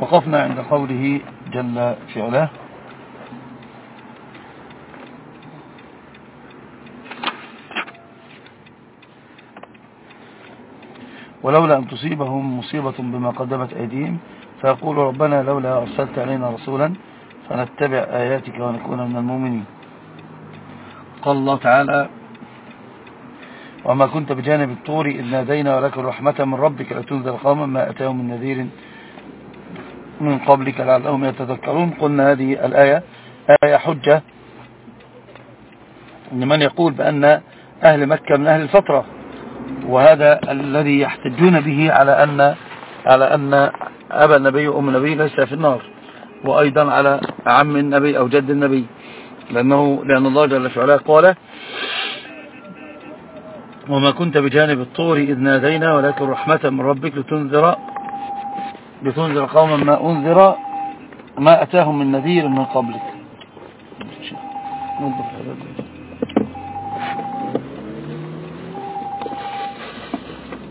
وقفنا عند قوله جل في علاه. ولولا أن تصيبهم مصيبة بما قدمت أيديهم فيقول ربنا لولا أرسلت علينا رسولا فنتبع آياتك ونكون من المؤمنين. قال الله تعالى وما كنت بجانب الطور إذ نادينا ولكن رحمة من ربك لتنذر قوما ما أتاهم من نذير من قبلك لعلهم يتذكرون. قلنا هذه الآية آية حجة لمن يقول بأن أهل مكة من أهل الفترة وهذا الذي يحتجون به على أن على أن أبا النبي وأم النبي ليس في النار وأيضا على عم النبي أو جد النبي لأنه لأن الله جل في علاه قال وما كنت بجانب الطور إذ نادينا ولكن رحمة من ربك لتنذر لتنذر قوما ما أنذر ما أتاهم من نذير من قبلك.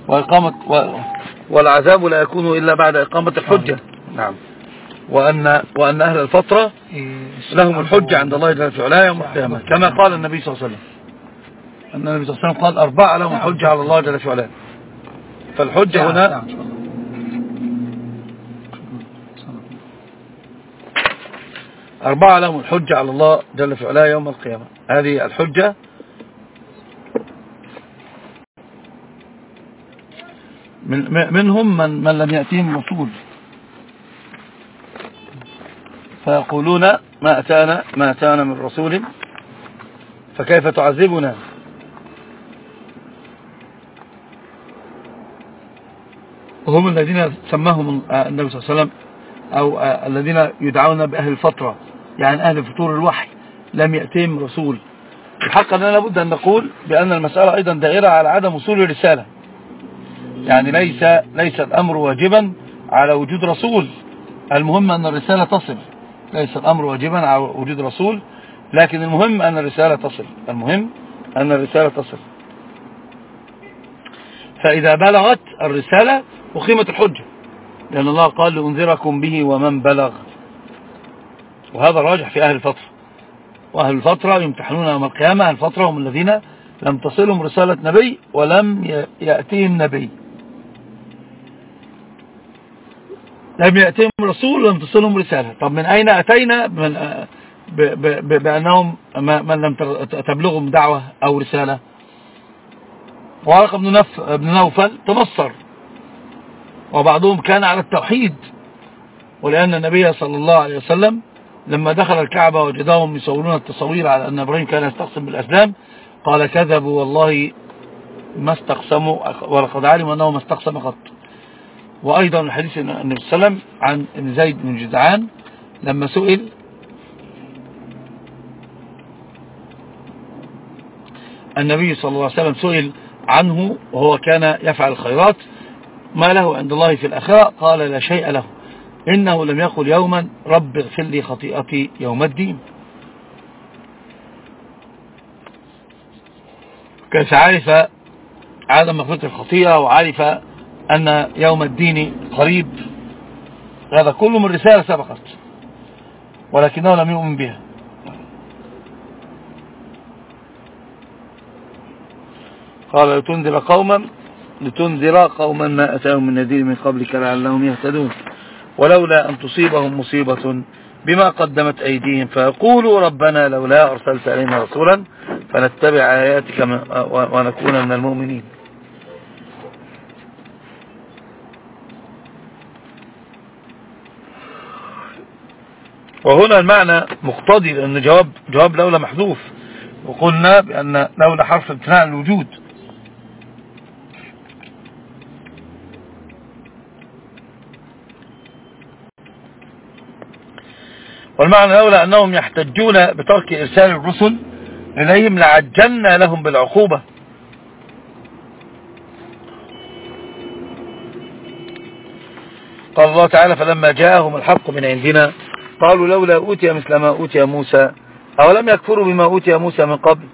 وإقامة والعذاب لا يكون إلا بعد إقامة الحجة. نعم. وأن, وأن أهل الفترة لهم الحجة عند الله جل في علاه يوم القيامة. كما قال النبي صلى الله عليه وسلم. أن النبي صلى الله عليه وسلم قال أربعة لهم الحجة على الله جل في علاه فالحجة هنا أربعة لهم الحجة على الله جل في علاه يوم القيامة. هذه الحجة. من منهم من, من لم يأتيهم رسول فيقولون ما أتانا ما أتانا من رسول. فكيف تعذبنا؟ وهم الذين سماهم النبي صلى الله عليه وسلم أو الذين يدعون بأهل الفترة. يعني أهل فطور الوحي لم يأتيهم رسول. الحق أننا لابد أن نقول بأن المسألة أيضا دائرة على عدم وصول الرسالة. يعني ليس ليس الأمر واجبا على وجود رسول. المهم أن الرسالة تصل. ليس الأمر واجبا على وجود رسول لكن المهم أن الرسالة تصل. المهم أن الرسالة تصل. فإذا بلغت الرسالة أقيمت الحجة. لأن الله قال لأنذركم به ومن بلغ. وهذا راجح في أهل الفترة وأهل الفترة يمتحنون يوم القيامة أهل الفترة هم الذين لم تصلهم رسالة نبي ولم يأتيهم نبي. لم يأتيهم رسول ولم تصلهم رسالة. طب من أين أتينا؟ من بأنهم من لم تبلغهم دعوة أو رسالة. وعرق بن, نف بن نوفل تنصر. وبعضهم كان على التوحيد. ولأن النبي صلى الله عليه وسلم لما دخل الكعبة وجدهم يصورون التصوير على أن إبراهيم كان يستقسم بالأسلام قال كذبوا والله ما استقسموا ولقد علموا أنه ما استقسم قط. وأيضا الحديث النبي صلى الله عليه وسلم عن زيد بن جدعان لما سئل النبي صلى الله عليه وسلم سئل عنه وهو كان يفعل الخيرات ما له عند الله في الأخاء قال لا شيء له. إنه لم يقل يوما رب اغفر لي خطيئتي يوم الدين. كان عارف عدم مغفرة الخطيئة وعارف أن يوم الدين قريب. هذا كله من رسالة سبقت ولكنه لم يؤمن بها. قال لتنذر قوما لتنذر قوما ما أتاهم من نذير من قبلك لعلهم يهتدون. ولولا أن تصيبهم مصيبة بما قدمت أيديهم فيقولوا ربنا لولا أرسلت علينا رسولا فنتبع آياتك ونكون من المؤمنين. وهنا المعنى مقتضي لأن جواب, جواب لولا محذوف. وقلنا بأن لولا حرف امتناع الوجود والمعنى لولا أنهم يحتجون بترك إرسال الرسل إليهم لعجلنا لهم بالعقوبة. قال الله تعالى فلما جاءهم الحق من عندنا قالوا لولا أوتي مثل ما أوتي موسى أولم يكفروا بما أوتي موسى من قبل؟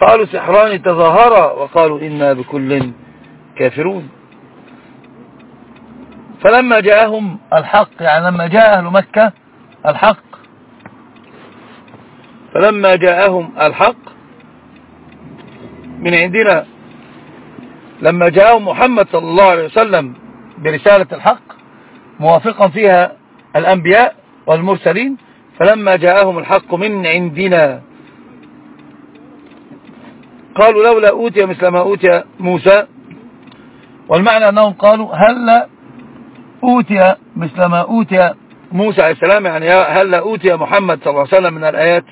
قالوا سحران تظاهرا وقالوا إنا بكل كافرون. فلما جاءهم الحق يعني لما جاء أهل مكة الحق فلما جاءهم الحق من عندنا لما جاءهم محمد صلى الله عليه وسلم برسالة الحق موافقا فيها الأنبياء والمرسلين فلما جاءهم الحق من عندنا قالوا لولا أوتي مثل ما أوتي موسى والمعنى أنهم قالوا هل أوتي مثل ما أوتي موسى عليه السلام يعني هل أوتي محمد صلى الله عليه وسلم من الآيات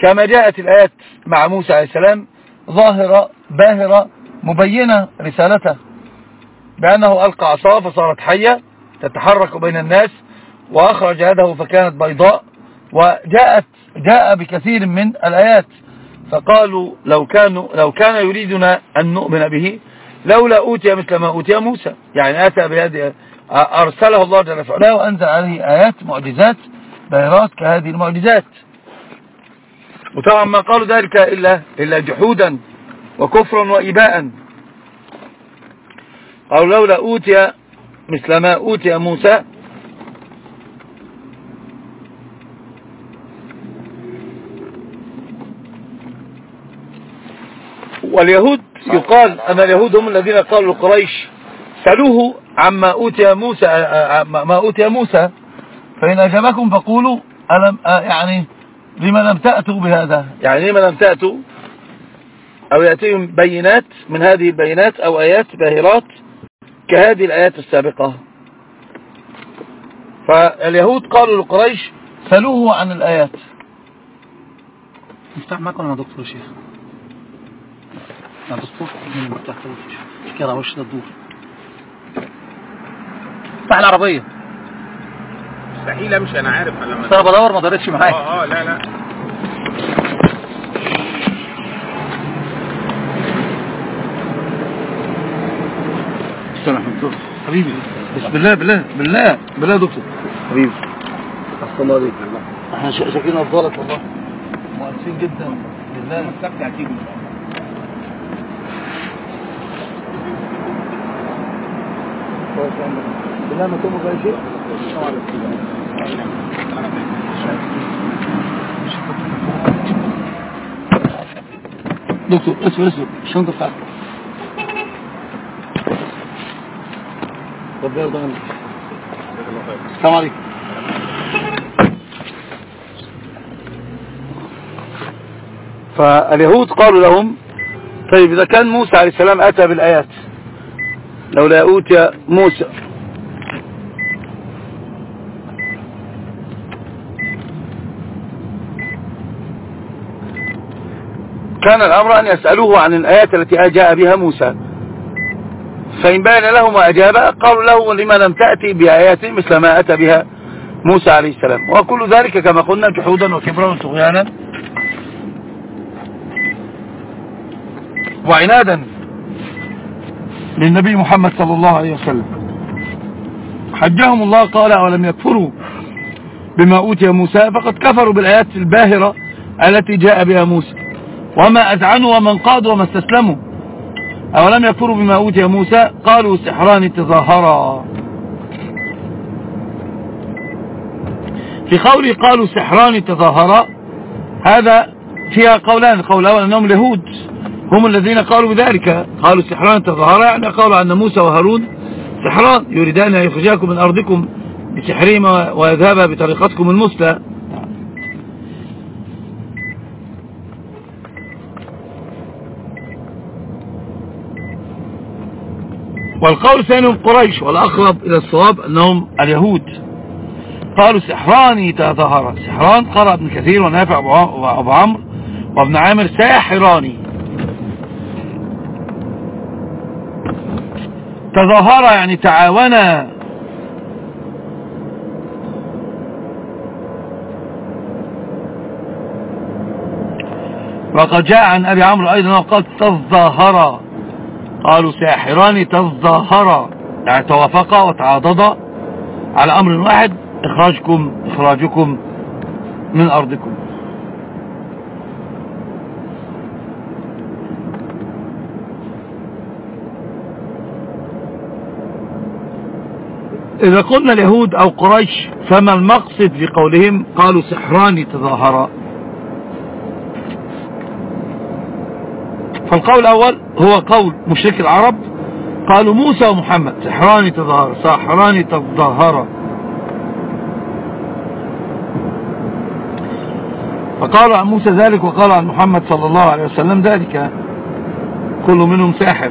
كما جاءت الآيات مع موسى عليه السلام ظاهرة باهرة مبينة رسالته بأنه ألقى عصاه فصارت حية تتحرك بين الناس وأخرج يده فكانت بيضاء وجاءت جاء بكثير من الآيات. فقالوا لو كانوا لو كان يريدنا أن نؤمن به لولا أوتي مثل ما أوتي موسى. يعني أتى بهذه أرسله الله جل وعلا. وأنزل عليه آيات معجزات بيرات كهذه المعجزات. وطبعا ما قالوا ذلك إلا, إلا جحودا وكفرا وإباء. قالوا لولا أوتي مثل ما أوتي موسى. واليهود يقال أن اليهود هم الذين قالوا لقريش سألوه عما أوتي موسى ما أوتي موسى فإن أجابكم فقولوا ألم يعني لما لم تأتوا بهذا؟ يعني لما لم تأتوا أو يأتيهم بينات من هذه البينات أو آيات باهرات كهذه الآيات السابقة. فاليهود قالوا لقريش سألوه عن الآيات. نفتح معكم يا دكتور شيخ. يا دكتور من المفتاح كده وش ده الدور افتح العربية. مستحيل امشي أنا عارف لما أنا بدور ما دارتش معايا. آه آه لا لا. حبيبي. بسم الله بالله بالله بالله يا دكتور. حبيبي. احسن الله عليك إحنا شاكرين افضلك والله. مؤسسين جدا. بالله. مستمتع أكيد بالله ما تمر بأي شيء. دكتور اسمع اسمع. الشنطة بتاعتك ربنا يرضى عنك السلام عليكم. فاليهود قالوا لهم طيب إذا كان موسى عليه السلام أتى بالآيات لولا أوتي موسى. كان الأمر أن يسألوه عن الآيات التي جاء بها موسى. فإن بين له ما أجاب قالوا له لما لم تأتي بآيات مثل ما أتى بها موسى عليه السلام. وكل ذلك كما قلنا جحودا وكبرا وطغيانا وعنادا للنبي محمد صلى الله عليه وسلم. حجهم الله قال ولم يكفروا بما أوتي موسى؟ فقد كفروا بالآيات الباهرة التي جاء بها موسى. وما أذعنوا ومن قادوا وما استسلموا. أولم يكفروا بما أوتي موسى؟ قالوا سحران تظاهرا. في قوله قالوا سحران تظاهرا هذا فيها قولان القول الأول أنهم اليهود. هم الذين قالوا بذلك. قالوا سحران تظاهرا يعني قالوا أن موسى وهارون سحران يريدان أن يخرجاكم من أرضكم بسحرهما ويذهبا بطريقتكم المثلى. والقول الثاني هم قريش والأقرب إلى الصواب أنهم اليهود. قالوا سحران تظاهرا سحران قرأ ابن كثير ونافع أبو عمرو وابن عامر ساحراني. تظاهرا يعني تعاونا وقد جاء عن أبي عمرو أيضا وقال تظاهرا قالوا ساحران تظاهرا. يعني توافقا وتعاضدا على أمر واحد إخراجكم إخراجكم من أرضكم. إذا قلنا اليهود أو قريش فما المقصد في قولهم قالوا سحران تظاهرا. فالقول الأول هو قول مشرك العرب. قالوا موسى ومحمد سحران تظاهر سحران تظاهرا فقالوا عن موسى ذلك وقالوا عن محمد صلى الله عليه وسلم ذلك. كل منهم ساحر.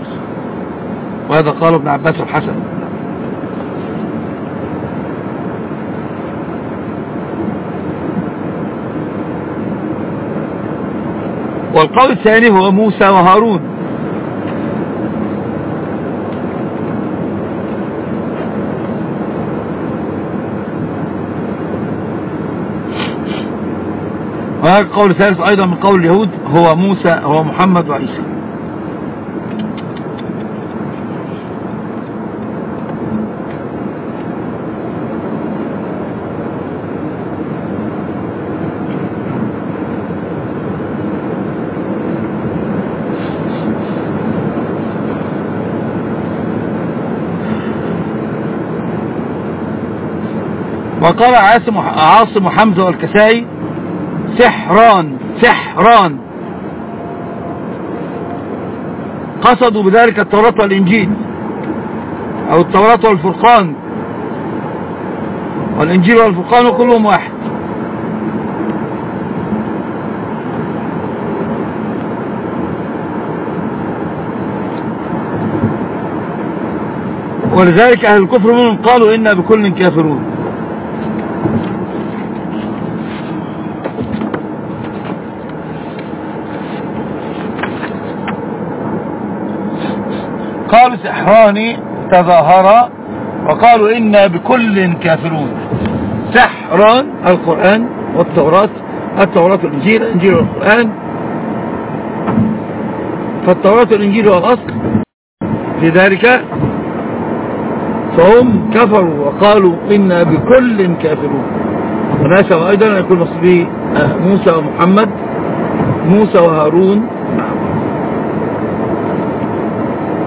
وهذا قال ابن عباس الحسن. والقول الثاني هو موسى وهارون. وهذا القول الثالث أيضا من قول اليهود هو موسى هو محمد وعيسى. وقال عاصم عاصم حمزة والكسائي سحران سحران. قصدوا بذلك التوراة والإنجيل أو التوراة والفرقان. والإنجيل والفرقان كلهم واحد. ولذلك أهل الكفر منهم قالوا إنا بكل كافرون. قالوا سحران تظاهرا وقالوا إنا بكل كافرون. سحران القرآن والتوراة التوراة والإنجيل الإنجيل والقرآن. فالتوراة والإنجيل الأصل في ذلك فهم كفروا وقالوا إنا بكل كافرون. وناسب أيضا أن يكون مصبي موسى ومحمد موسى وهارون.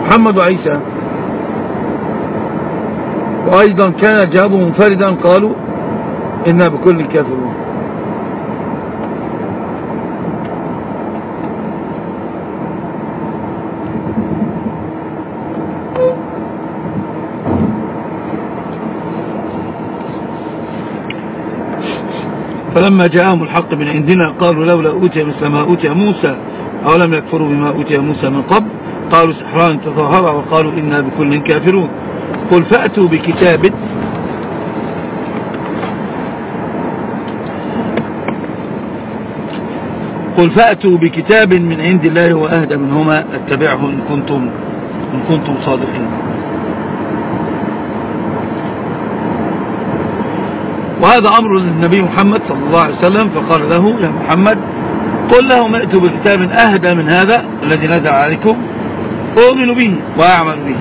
محمد وعيسى. وأيضا كان جابه منفردا قالوا إنا بكل كافرون. فلما جاءهم الحق من عندنا قالوا لولا أوتي مثل ما أوتي موسى أولم يكفروا بما أوتي موسى من قبل؟ قالوا سحران تظاهرا وقالوا إنا بكل كافرون. قل فأتوا بكتاب. قل فأتوا بكتاب من عند الله وأهدى منهما اتبعه إن كنتم, إن كنتم صادقين. وهذا أمر للنبي محمد صلى الله عليه وسلم فقال له يا محمد قل لهم ائتوا بكتاب أهدى من هذا الذي نزل عليكم أؤمن به وأعمل به.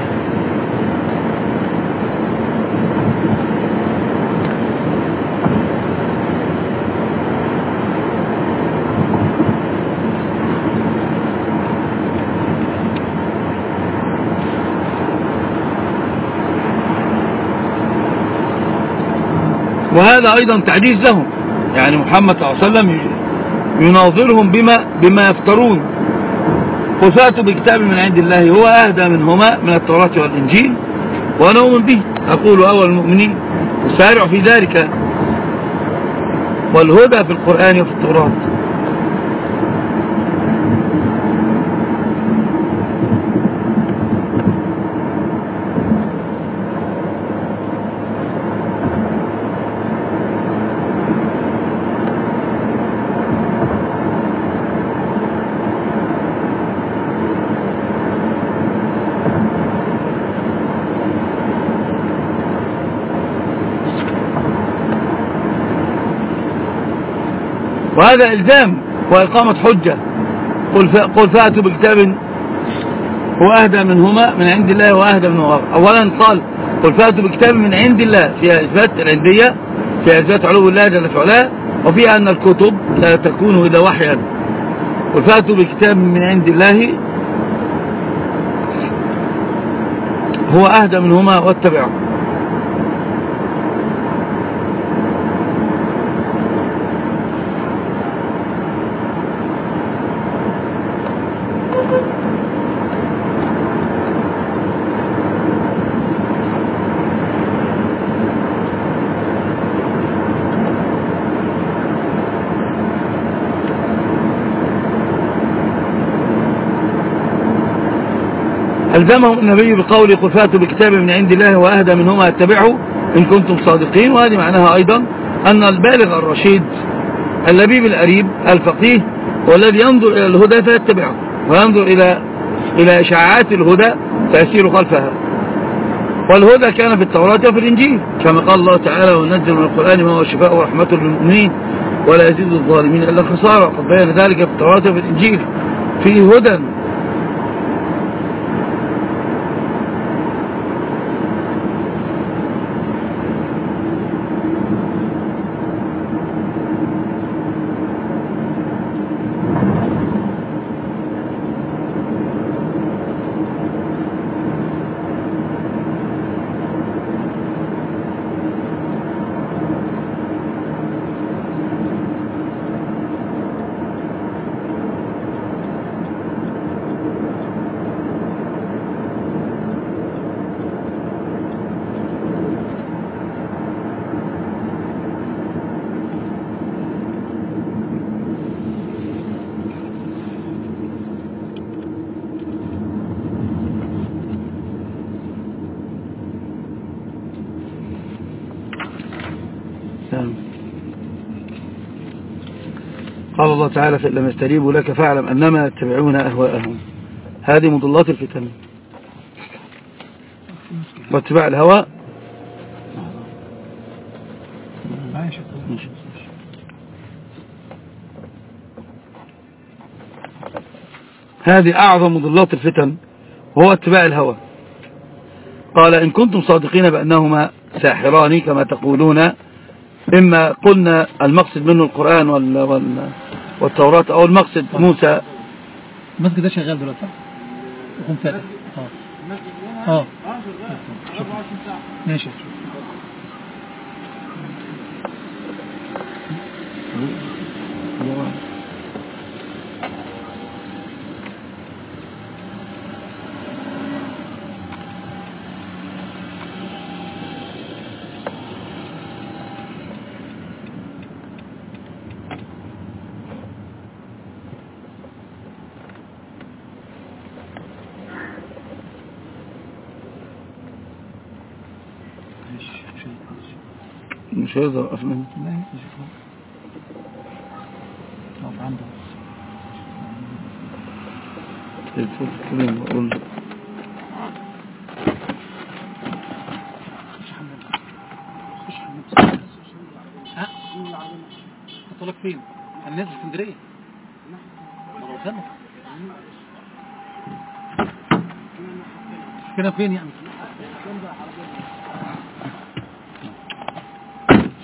وهذا أيضا تعديز لهم. يعني محمد صلى الله عليه وسلم يناظرهم بما, بما يفترون. قل بكتاب من عند الله هو أهدى منهما من التوراة والإنجيل. وأنا أؤمن به. أقول أول المؤمنين وسارع في ذلك. والهدى في القرآن وفي التوراة. وهذا إلزام وإقامة حجة. قل, قل فأتوا بكتاب هو أهدى منهما من عند الله وأهدى منهما أولا قال قل فأتوا بكتاب من عند الله فيها إثبات العندية فيها إثبات علو الله جل في علاه وفيها أن الكتب لا تكون إلا وحيا. قل فأتوا بكتاب من عند الله هو أهدى منهما واتبعه. ألزمهم النبي بقوله قل فاتوا بكتاب من عند الله وأهدى منهما اتبعه إن كنتم صادقين. وهذه معناها أيضا أن البالغ الرشيد اللبيب الأريب الفقيه هو الذي ينظر إلى الهدى فيتبعه وينظر إلى إلى إشعاعات الهدى فيسير خلفها. والهدى كان في التوراة وفي الإنجيل كما قال الله تعالى ونزل من القرآن ما هو شفاء ورحمة للمؤمنين ولا يزيد الظالمين إلا خسارة. وقد بين ذلك في التوراة وفي الإنجيل. فيه هدى نعم. قال الله تعالى فإن لم يستجيبوا لك فاعلم أنما يتبعون أهواءهم. هذه مضلات الفتن. واتباع الهوى. هذه أعظم مضلات الفتن وهو اتباع الهوى. قال إن كنتم صادقين بأنهما ساحران كما تقولون إما قلنا المقصد منه القرآن وال وال والتوراة أو المقصد موسى. المسجد ده شغال دلوقتي؟ صح؟ يكون فاتح. آه. آه. ماشي. مش هيقدر لا ماشي طب عنده كلام أقول ها؟ قلت لك فين؟ الناس في اسكندرية. هو قدامك كده فين يعني؟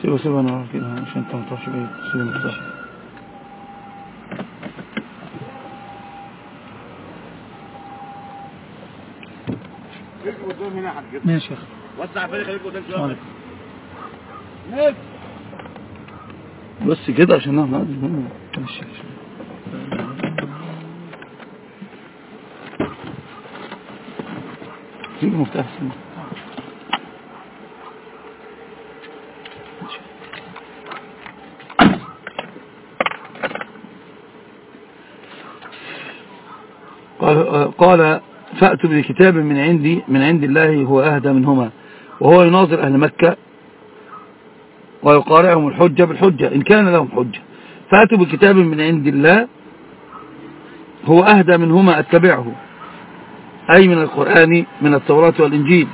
سيبه سيبه أنا أعرف كده عشان أنت ما تروحش بعيد سيبه مفتاح ماشي يا أخي. وسع فريق خليك قدام عليكم بس كده عشان نعمل ماشي سيبه مفتاح سيبه. قال, فأتوا بكتاب من عندي من عند الله هو أهدى منهما وهو يناظر أهل مكة ويقارعهم الحجة بالحجة إن كان لهم حجة. فأتوا بكتاب من عند الله هو أهدى منهما أتبعه أي من القرآن من التوراة والإنجيل.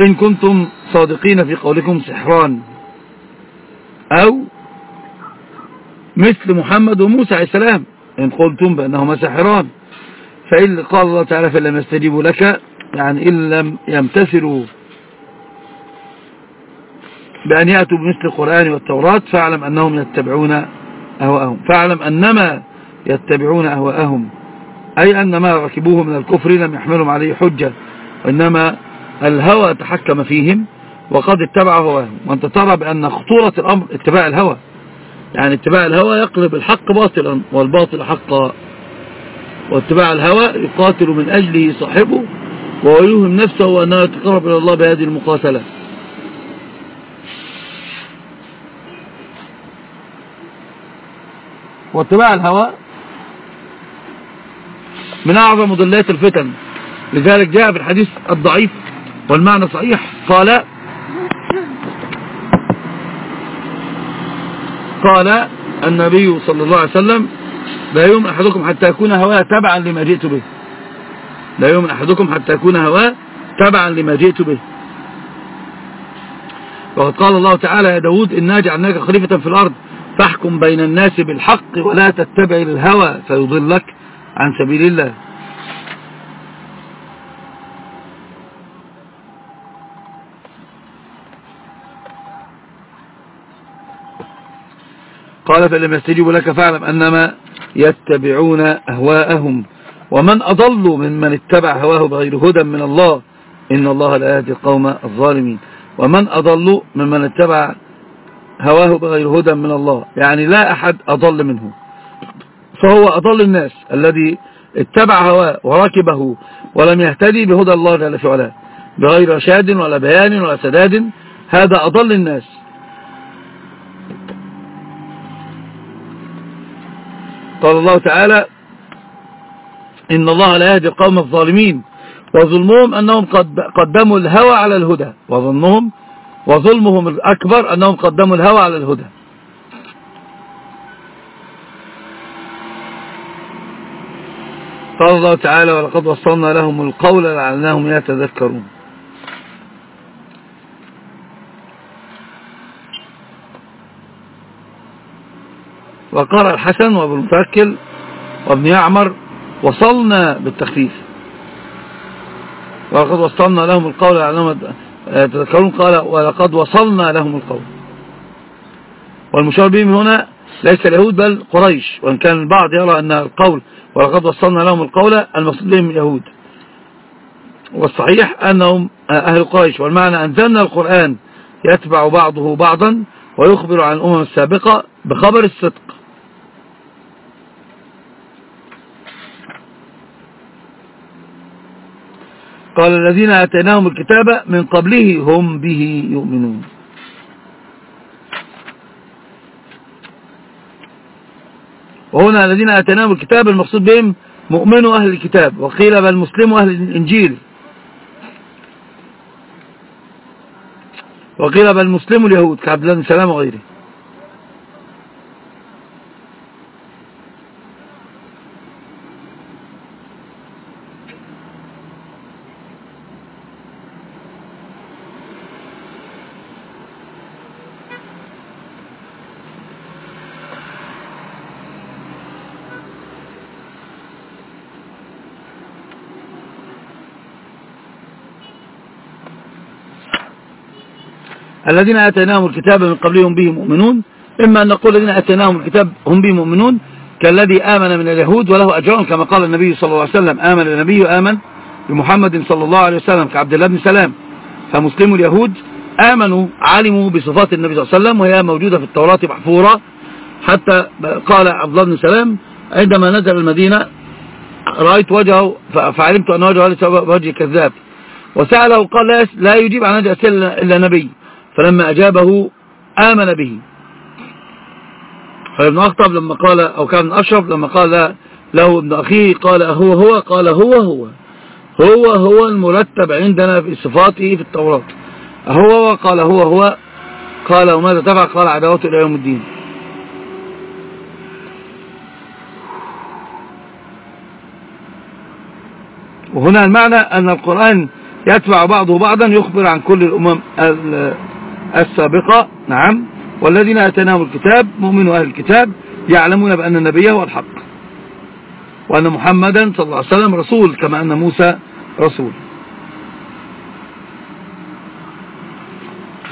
إن كنتم صادقين في قولكم سحران أو مثل محمد وموسى عليه السلام. إن قلتم بأنهما ساحران. فإن قال الله تعالى فإن لم يستجيبوا لك يعني إن لم يمتثلوا بأن يأتوا بمثل القرآن والتوراة فاعلم أنهم يتبعون أهواءهم. فاعلم أنما يتبعون أهواءهم. أي أن ما ركبوه من الكفر لم يحملهم عليه حجة. وإنما الهوى تحكم فيهم وقد اتبع هواهم. وأنت ترى بأن خطورة الأمر اتباع الهوى. يعني اتباع الهوى يقلب الحق باطلا والباطل حقا. واتباع الهوى يقاتل من أجله صاحبه ويوهم نفسه أنه يتقرب إلى الله بهذه المقاتلة. واتباع الهوى من أعظم مضلات الفتن. لذلك جاء في الحديث الضعيف والمعنى صحيح. قال قال النبي صلى الله عليه وسلم لا يؤمن أحدكم حتى يكون هواه تبعا لما جئت به. لا يؤمن أحدكم حتى يكون هواه تبعا لما جئت به. وقد قال الله تعالى يا داود إنا جعلناك خليفة في الأرض فاحكم بين الناس بالحق ولا تتبع الهوى فيضلك عن سبيل الله. قال فلم يستجيبوا لك فاعلم أنما يتبعون أهواءهم. ومن أضل ممن اتبع هواه بغير هدى من الله إن الله لا يهدي القوم الظالمين. ومن أضل ممن اتبع هواه بغير هدى من الله يعني لا أحد أضل منه. فهو أضل الناس الذي اتبع هواه وركبه ولم يهتدي بهدى الله جل في علاه بغير رشاد ولا بيان ولا سداد. هذا أضل الناس. قال الله تعالى إن الله لا يهدي القوم الظالمين وظلمهم أنهم قد قدموا الهوى على الهدى وظلمهم وظلمهم الأكبر أنهم قدموا الهوى على الهدى. قال الله تعالى ولقد وصلنا لهم القول لعلناهم يتذكرون. وقرأ الحسن وابن متوكل وابن يعمر وصلنا بالتخفيف. ولقد وصلنا لهم القول لعلهم تذكرون قال ولقد وصلنا لهم القول. والمشار بهم هنا ليس اليهود بل قريش وإن كان البعض يرى أن القول ولقد وصلنا لهم القول المقصود بهم اليهود. والصحيح أنهم أهل قريش والمعنى أنزلنا القرآن يتبع بعضه بعضا ويخبر عن الأمم السابقة بخبر الصدق. قال الذين آتيناهم الكتاب من قبله هم به يؤمنون. وهنا الذين آتيناهم الكتاب المقصود بهم مؤمنوا أهل الكتاب وقيل بل مسلموا أهل الإنجيل. وقيل بل مسلموا اليهود كعبد الله بن سلام وغيره. الذين آتيناهم الكتاب من قبلهم به مؤمنون إما أن نقول الذين آتيناهم الكتاب هم به مؤمنون كالذي آمن من اليهود وله أجر كما قال النبي صلى الله عليه وسلم آمن النبي آمن بمحمد صلى الله عليه وسلم كعبد الله بن سلام. فمسلم اليهود آمنوا علموا بصفات النبي صلى الله عليه وسلم وهي موجودة في التوراة محفورة. حتى قال عبد الله بن سلام عندما نزل المدينة رأيت وجهه فعلمت أن وجهه وجه كذاب. وسأله قال لا يجيب عن هذه الأسئلة إلا نبي. فلما أجابه آمن به. فابن أخطب لما قال أو كان أشرف لما قال له ابن أخيه قال هو هو قال هو هو. هو هو المرتب عندنا في صفاته في التوراة. هو وقال هو هو. قال وماذا تفعل؟ قال عداوته إلى يوم الدين. وهنا المعنى أن القرآن يتبع بعضه بعضا يخبر عن كل الأمم السابقة. نعم. والذين أتناهم الكتاب مؤمنوا أهل الكتاب يعلمون بأن النبي هو الحق. وأن محمدا صلى الله عليه وسلم رسول كما أن موسى رسول.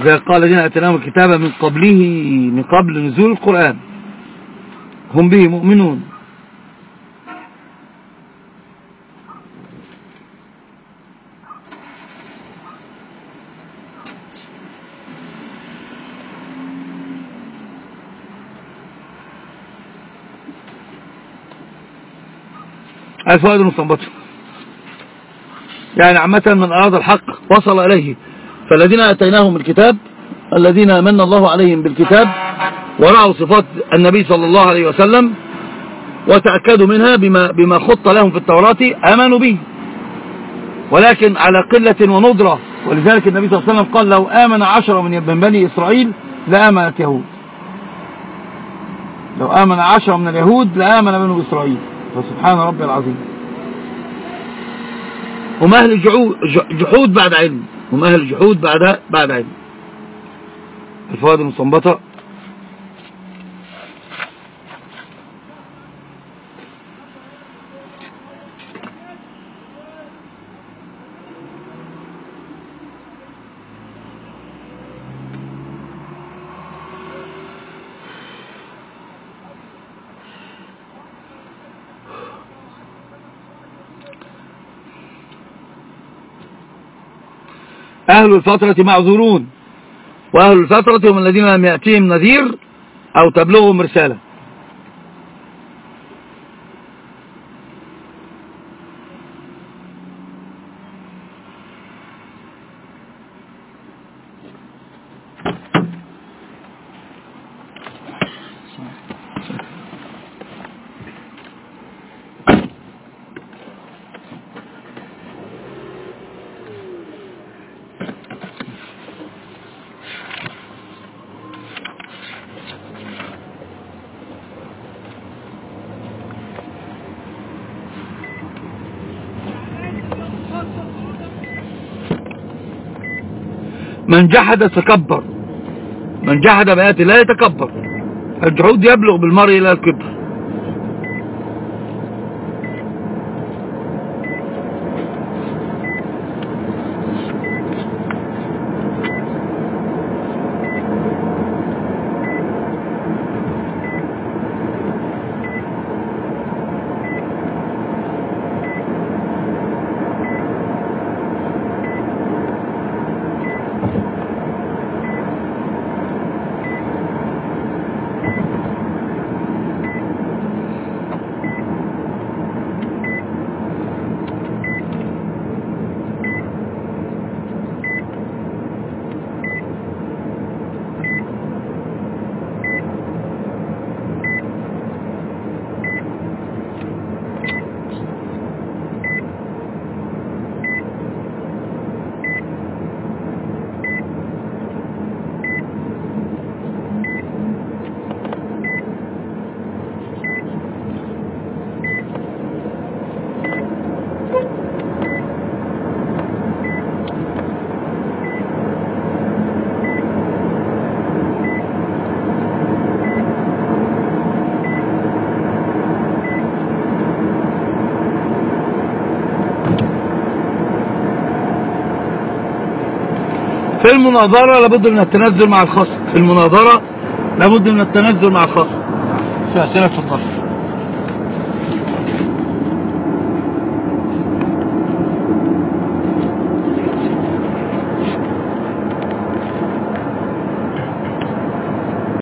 إذا قال الذين أتناهم الكتاب من قبله من قبل نزول القرآن. هم به مؤمنون. الفوائد المستنبطة. يعني عامة من أراد الحق وصل إليه. فالذين أتيناهم الكتاب الذين من الله عليهم بالكتاب ورعوا صفات النبي صلى الله عليه وسلم وتأكدوا منها بما, بما خط لهم في التوراة آمنوا به. ولكن على قلة وندرة ولذلك النبي صلى الله عليه وسلم قال لو آمن عشرة من بني إسرائيل لآمنت يهود لو آمن عشرة من اليهود لآمن بنو إسرائيل. فسبحان ربي العظيم. هم أهل جحود بعد علم. هم أهل الجحود بعد بعد علم. الفوائد المستنبطة أهل الفترة معذورون. وأهل الفترة هم الذين لم يأتيهم نذير أو تبلغهم رسالة. من جحد تكبر. من جحد بآيات الله يتكبر. الجحود يبلغ بالمرء إلى الكبر. في المناظرة لابد من التنزل مع الخصم في المناظرة لابد من التنزل مع الخصم في أسئلة تفضل.